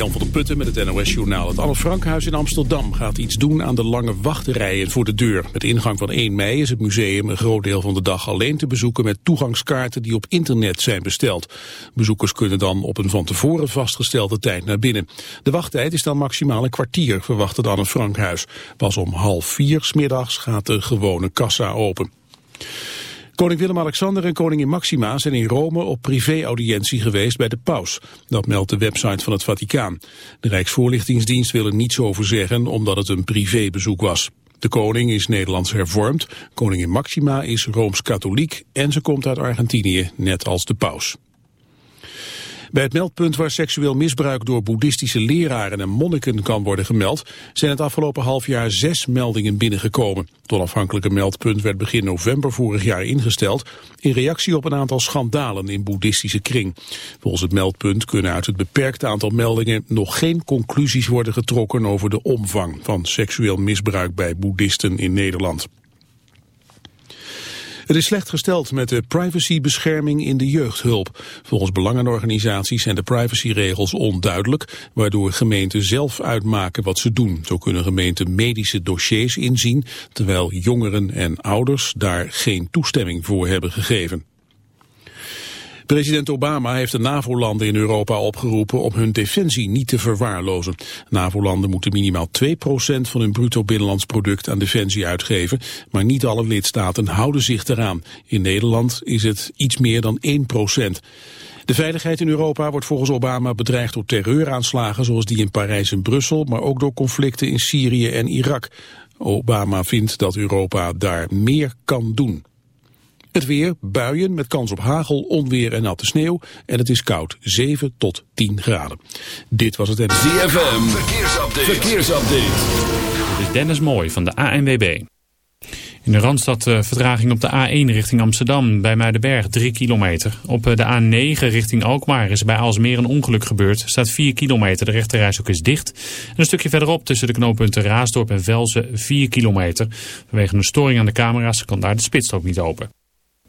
Jan van der Putten met het NOS-journaal. Het Anne Frankhuis in Amsterdam gaat iets doen aan de lange wachtrijen voor de deur. Met ingang van 1 mei is het museum een groot deel van de dag alleen te bezoeken met toegangskaarten die op internet zijn besteld. Bezoekers kunnen dan op een van tevoren vastgestelde tijd naar binnen. De wachttijd is dan maximaal een kwartier, verwacht het Anne Frankhuis. Pas om half vier smiddags gaat de gewone kassa open. Koning Willem-Alexander en koningin Maxima zijn in Rome op privé-audiëntie geweest bij de paus. Dat meldt de website van het Vaticaan. De Rijksvoorlichtingsdienst wil er niets over zeggen omdat het een privébezoek was. De koning is Nederlands hervormd, koningin Maxima is Rooms-katholiek en ze komt uit Argentinië, net als de paus. Bij het meldpunt waar seksueel misbruik door boeddhistische leraren en monniken kan worden gemeld, zijn het afgelopen half jaar zes meldingen binnengekomen. Het onafhankelijke meldpunt werd begin november vorig jaar ingesteld in reactie op een aantal schandalen in boeddhistische kring. Volgens het meldpunt kunnen uit het beperkte aantal meldingen nog geen conclusies worden getrokken over de omvang van seksueel misbruik bij boeddhisten in Nederland. Het is slecht gesteld met de privacybescherming in de jeugdhulp. Volgens belangenorganisaties zijn de privacyregels onduidelijk, waardoor gemeenten zelf uitmaken wat ze doen. Zo kunnen gemeenten medische dossiers inzien, terwijl jongeren en ouders daar geen toestemming voor hebben gegeven. President Obama heeft de NAVO-landen in Europa opgeroepen om hun defensie niet te verwaarlozen. NAVO-landen moeten minimaal 2% van hun bruto binnenlands product aan defensie uitgeven, maar niet alle lidstaten houden zich eraan. In Nederland is het iets meer dan 1%. De veiligheid in Europa wordt volgens Obama bedreigd door terreuraanslagen zoals die in Parijs en Brussel, maar ook door conflicten in Syrië en Irak. Obama vindt dat Europa daar meer kan doen. Het weer, buien met kans op hagel, onweer en natte sneeuw. En het is koud, 7 tot 10 graden. Dit was het... ZFM, verkeersupdate. verkeersupdate. Dit is Dennis Mooi van de ANWB. In de Randstad uh, vertraging op de A1 richting Amsterdam bij Muidenberg 3 kilometer. Op uh, de A9 richting Alkmaar is bij Alsmeer een ongeluk gebeurd. staat 4 kilometer, de rechterreis ook is dicht. En een stukje verderop tussen de knooppunten Raasdorp en Velzen 4 kilometer. Vanwege een storing aan de camera's kan daar de spitsstrook niet open.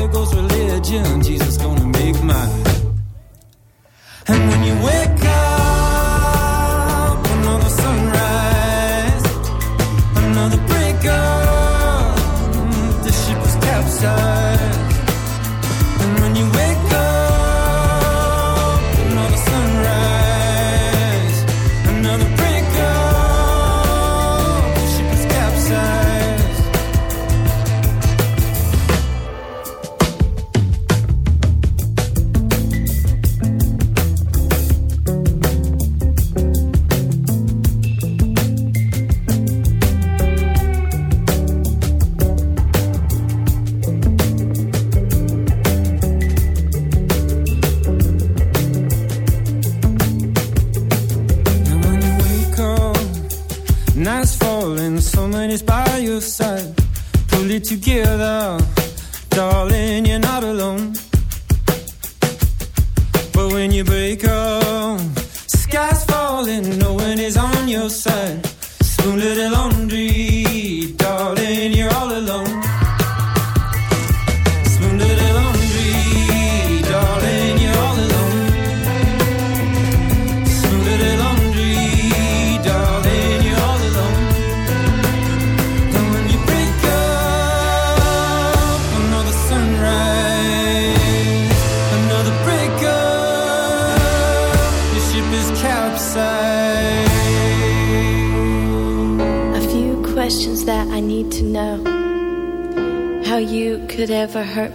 there goes religion. Jesus gonna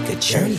take a journey.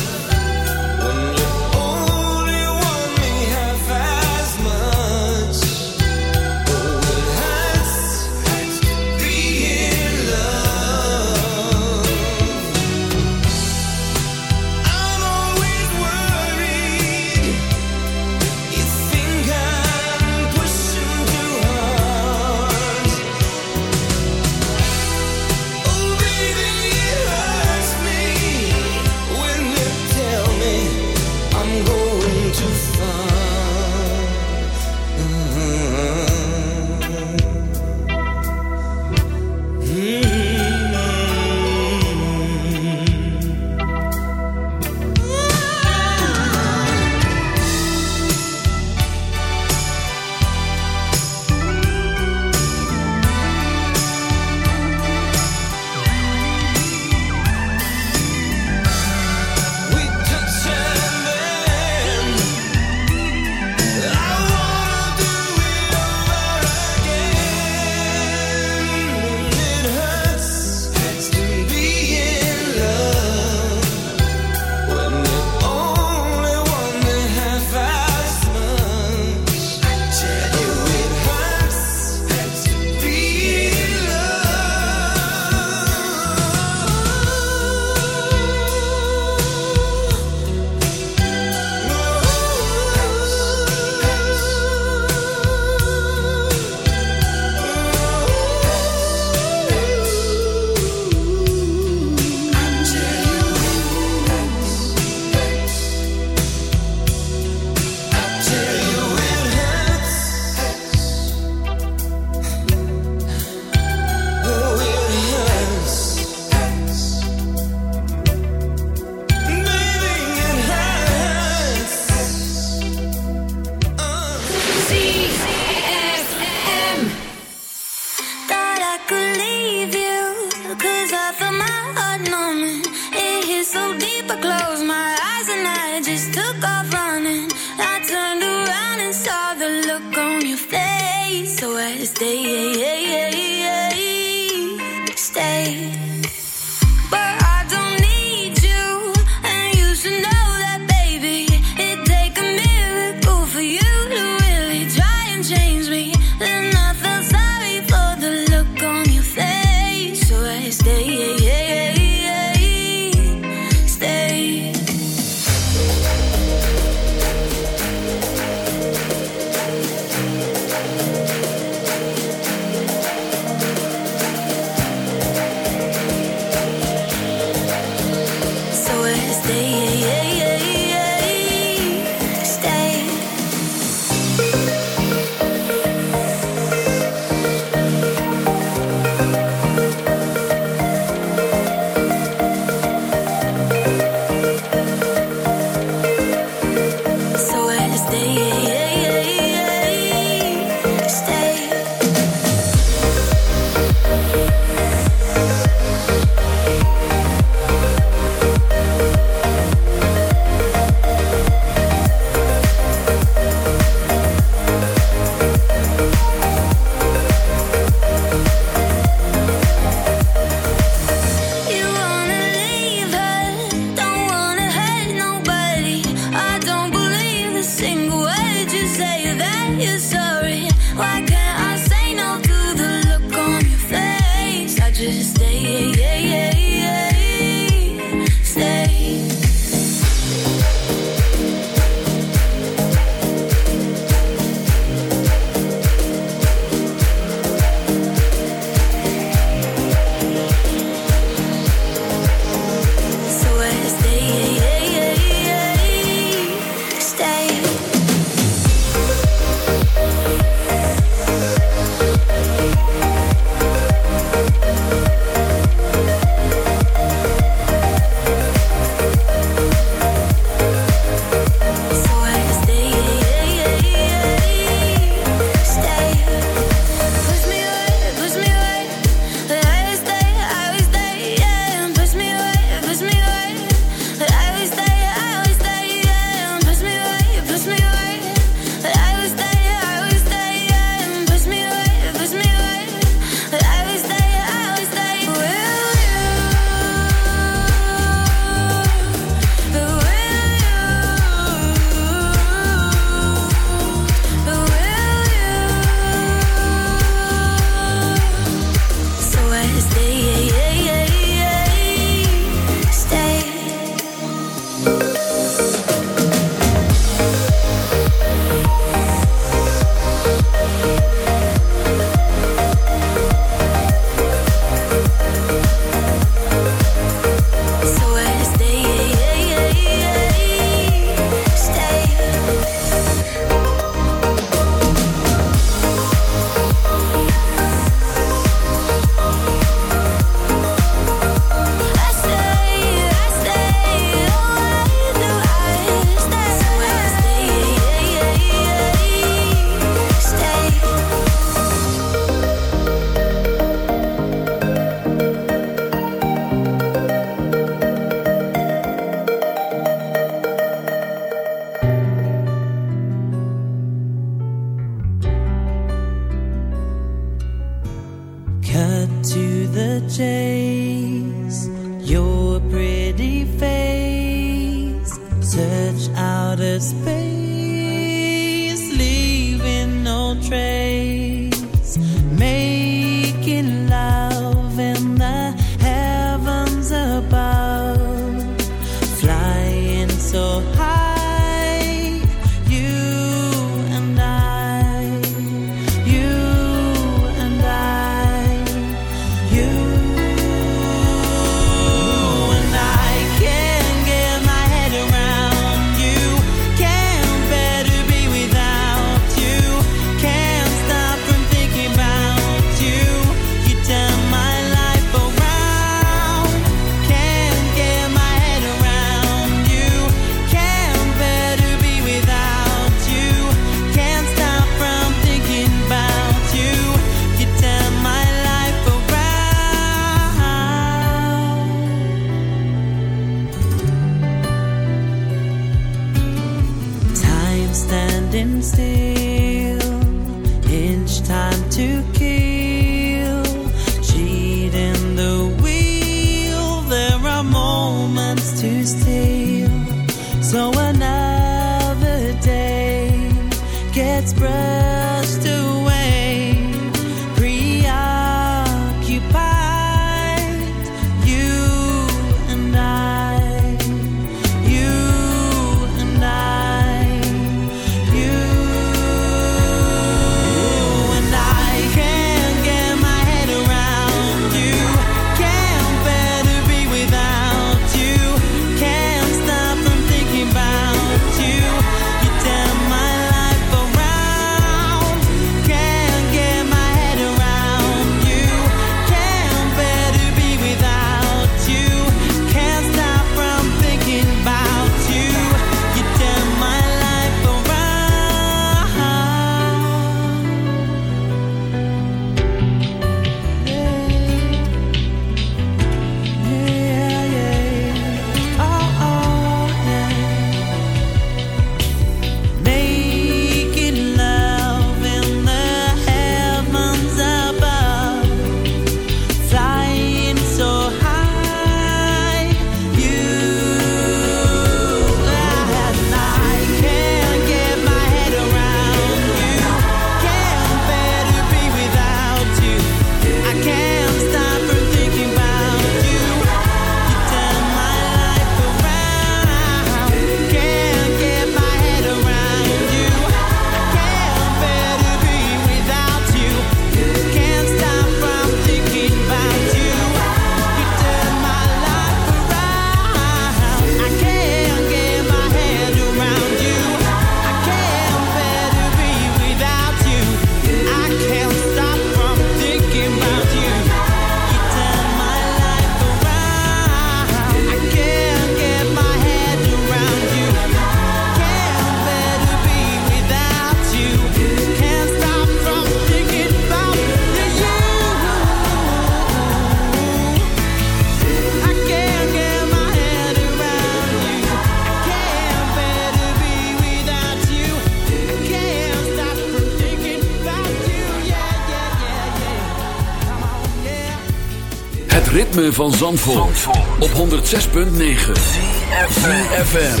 ritme van Zandvoort, Zandvoort. op 106.9 CFFM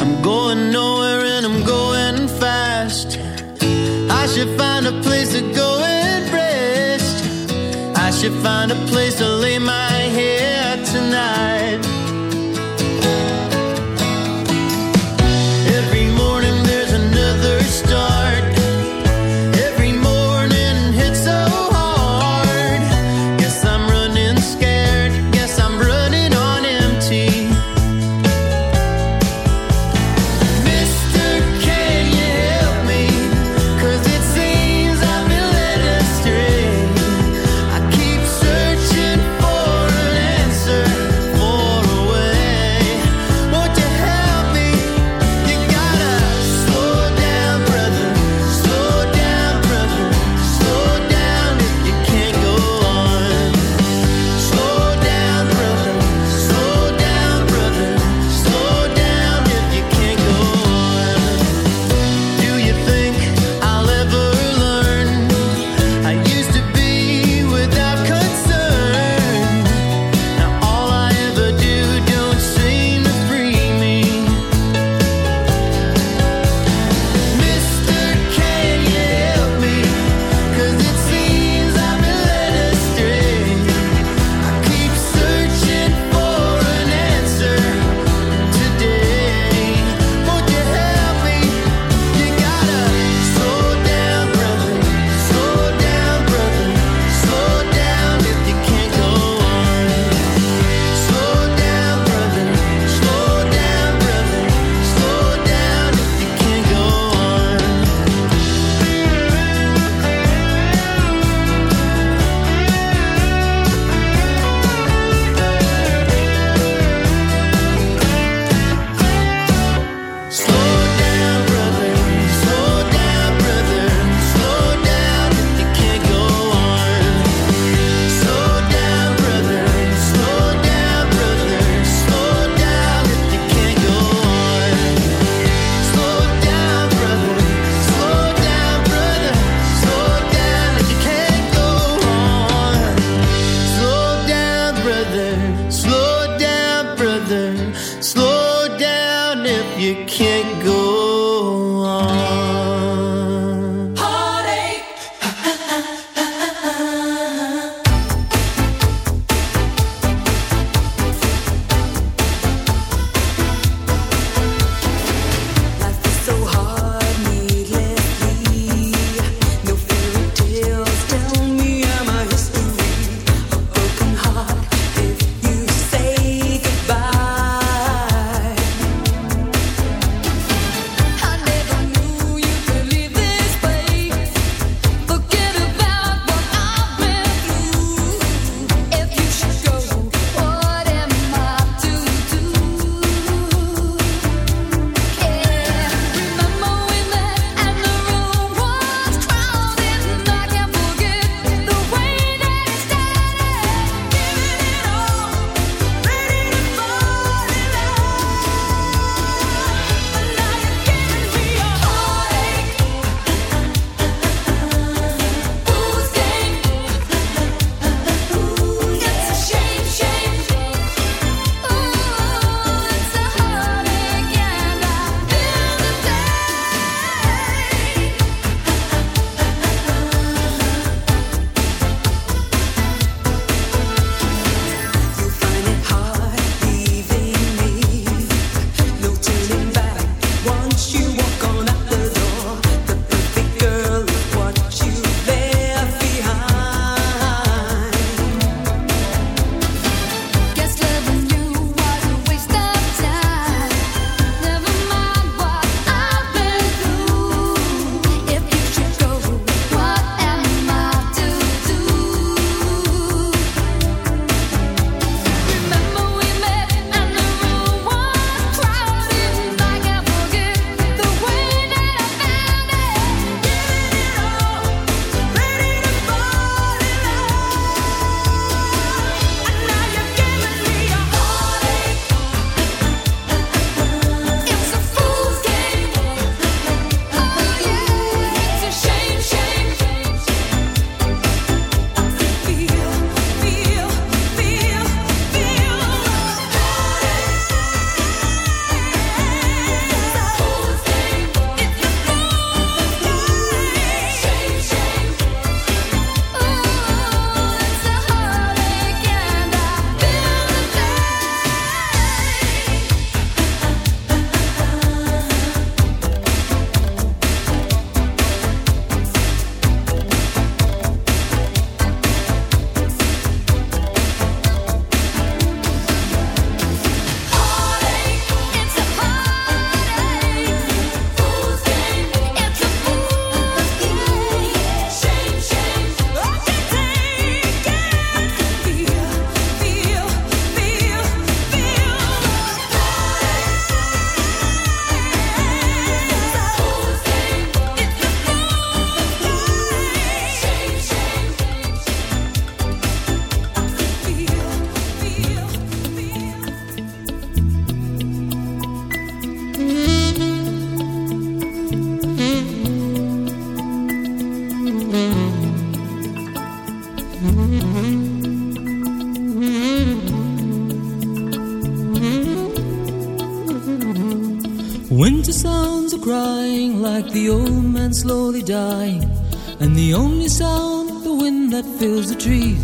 I'm going nowhere and I'm going fast. I should find a place to go and rest. I should find a place to lay my head tonight. dying, and the only sound the wind that fills the trees.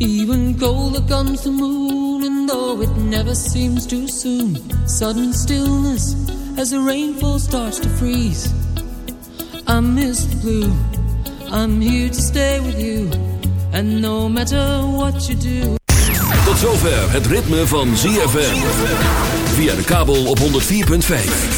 Even colder comes the moon, and though it never seems too soon, sudden stillness as the rainfall starts to freeze. I miss the blue, I'm here to stay with you, and no matter what you do. Tot zover het ritme van ZFM. Via de kabel op 104.5.